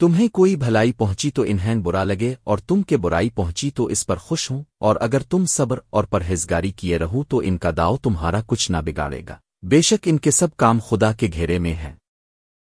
تمہیں کوئی بھلائی پہنچی تو انہیں برا لگے اور تم کے برائی پہنچی تو اس پر خوش ہوں اور اگر تم صبر اور پرہیزگاری کیے رہو تو ان کا داؤ تمہارا کچھ نہ بگاڑے گا۔ بے شک ان کے سب کام خدا کے گھیرے میں ہے